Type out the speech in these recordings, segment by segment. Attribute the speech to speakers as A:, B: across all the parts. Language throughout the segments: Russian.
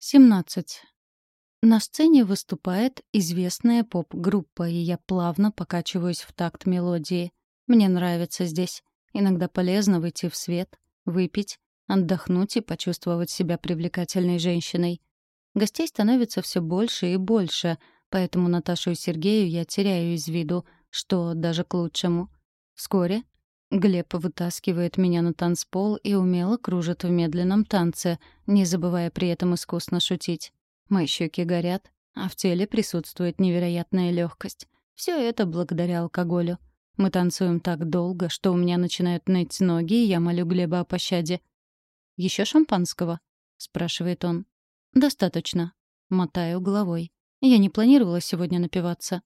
A: 17. На сцене выступает известная поп-группа, и я плавно покачиваюсь в такт мелодии. Мне нравится здесь. Иногда полезно выйти в свет, выпить, отдохнуть и почувствовать себя привлекательной женщиной. Гостей становится все больше и больше, поэтому Наташу и Сергею я теряю из виду, что даже к лучшему. Вскоре Глеб вытаскивает меня на танцпол и умело кружит в медленном танце, не забывая при этом искусно шутить. Мои щеки горят, а в теле присутствует невероятная легкость. Все это благодаря алкоголю. Мы танцуем так долго, что у меня начинают ныть ноги, и я молю Глеба о пощаде. Еще шампанского?» — спрашивает он. «Достаточно». Мотаю головой. Я не планировала сегодня напиваться.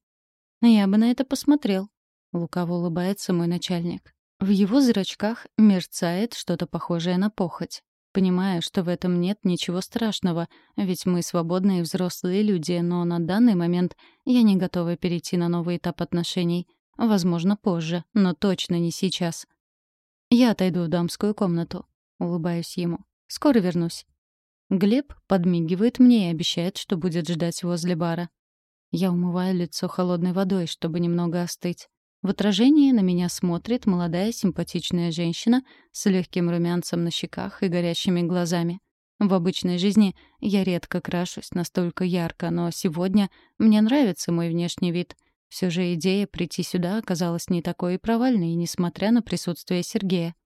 A: «Я бы на это посмотрел», — лукаво улыбается мой начальник. В его зрачках мерцает что-то похожее на похоть. Понимаю, что в этом нет ничего страшного, ведь мы свободные взрослые люди, но на данный момент я не готова перейти на новый этап отношений. Возможно, позже, но точно не сейчас. Я отойду в дамскую комнату. Улыбаюсь ему. Скоро вернусь. Глеб подмигивает мне и обещает, что будет ждать возле бара. Я умываю лицо холодной водой, чтобы немного остыть. В отражении на меня смотрит молодая симпатичная женщина с легким румянцем на щеках и горящими глазами. В обычной жизни я редко крашусь настолько ярко, но сегодня мне нравится мой внешний вид. Все же идея прийти сюда оказалась не такой и провальной, несмотря на присутствие Сергея.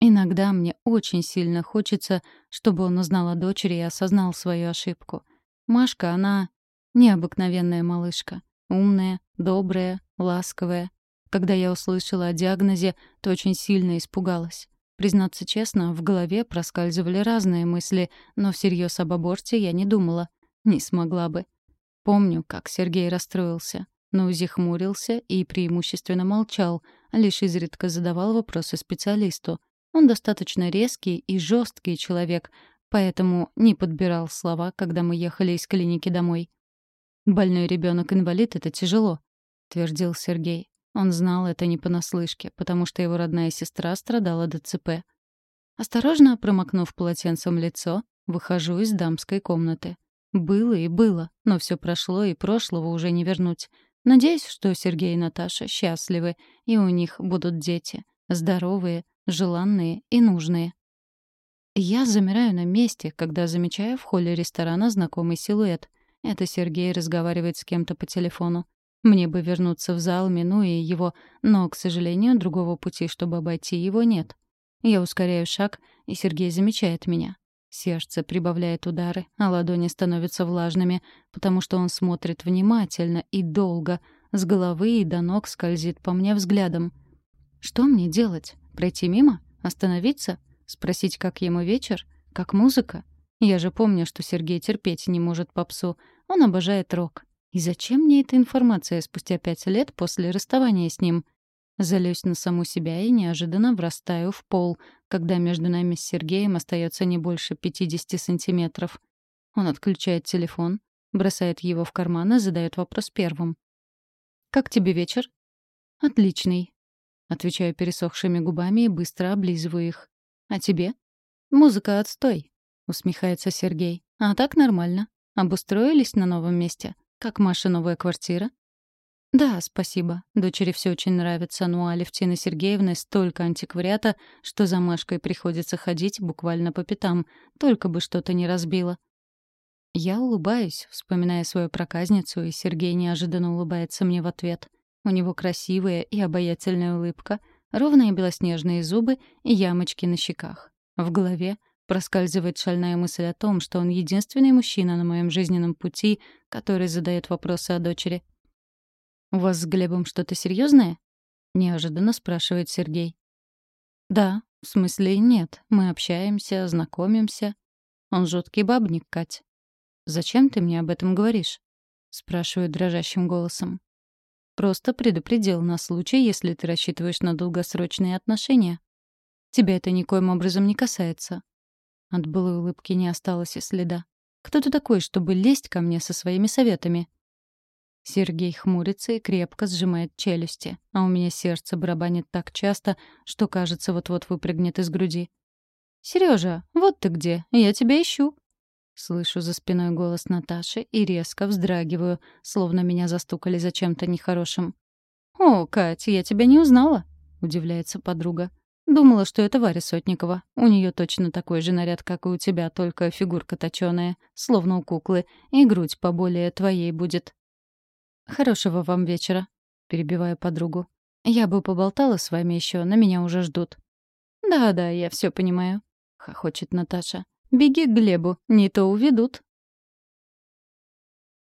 A: Иногда мне очень сильно хочется, чтобы он узнал о дочери и осознал свою ошибку. Машка, она необыкновенная малышка. Умная, добрая, ласковая. Когда я услышала о диагнозе, то очень сильно испугалась. Признаться честно, в голове проскальзывали разные мысли, но всерьез об аборте я не думала. Не смогла бы. Помню, как Сергей расстроился. Нузи хмурился и преимущественно молчал, лишь изредка задавал вопросы специалисту. Он достаточно резкий и жесткий человек, поэтому не подбирал слова, когда мы ехали из клиники домой. «Больной ребенок инвалид это тяжело», — твердил Сергей. Он знал это не понаслышке, потому что его родная сестра страдала ДЦП. Осторожно промокнув полотенцем лицо, выхожу из дамской комнаты. Было и было, но все прошло, и прошлого уже не вернуть. Надеюсь, что Сергей и Наташа счастливы, и у них будут дети. Здоровые, желанные и нужные. Я замираю на месте, когда замечаю в холле ресторана знакомый силуэт. Это Сергей разговаривает с кем-то по телефону. Мне бы вернуться в зал, минуя его, но, к сожалению, другого пути, чтобы обойти его, нет. Я ускоряю шаг, и Сергей замечает меня. Сердце прибавляет удары, а ладони становятся влажными, потому что он смотрит внимательно и долго, с головы и до ног скользит по мне взглядом. Что мне делать? Пройти мимо? Остановиться? Спросить, как ему вечер? Как музыка? Я же помню, что Сергей терпеть не может попсу. Он обожает рок. И зачем мне эта информация спустя пять лет после расставания с ним? Залюсь на саму себя и неожиданно врастаю в пол, когда между нами с Сергеем остается не больше 50 сантиметров. Он отключает телефон, бросает его в карман и задает вопрос первым. «Как тебе вечер?» «Отличный», — отвечаю пересохшими губами и быстро облизываю их. «А тебе?» «Музыка отстой», — усмехается Сергей. «А так нормально. Обустроились на новом месте?» «Как Маша новая квартира?» «Да, спасибо. Дочери все очень нравится, ну а Левтины Сергеевны столько антиквариата, что за Машкой приходится ходить буквально по пятам, только бы что-то не разбило». Я улыбаюсь, вспоминая свою проказницу, и Сергей неожиданно улыбается мне в ответ. У него красивая и обаятельная улыбка, ровные белоснежные зубы и ямочки на щеках. В голове Проскальзывает шальная мысль о том, что он единственный мужчина на моем жизненном пути, который задает вопросы о дочери. «У вас с Глебом что-то серьезное? неожиданно спрашивает Сергей. «Да, в смысле нет. Мы общаемся, знакомимся. Он жуткий бабник, Кать. Зачем ты мне об этом говоришь?» — спрашиваю дрожащим голосом. «Просто предупредил на случай, если ты рассчитываешь на долгосрочные отношения. Тебя это никоим образом не касается. От былой улыбки не осталось и следа. «Кто ты такой, чтобы лезть ко мне со своими советами?» Сергей хмурится и крепко сжимает челюсти, а у меня сердце барабанит так часто, что, кажется, вот-вот выпрыгнет из груди. «Серёжа, вот ты где, я тебя ищу!» Слышу за спиной голос Наташи и резко вздрагиваю, словно меня застукали за чем-то нехорошим. «О, Кать, я тебя не узнала», — удивляется подруга. «Думала, что это Варя Сотникова. У нее точно такой же наряд, как и у тебя, только фигурка точёная, словно у куклы, и грудь поболее твоей будет». «Хорошего вам вечера», — перебиваю подругу. «Я бы поболтала с вами еще, но меня уже ждут». «Да-да, я все понимаю», — хохочет Наташа. «Беги к Глебу, не то уведут».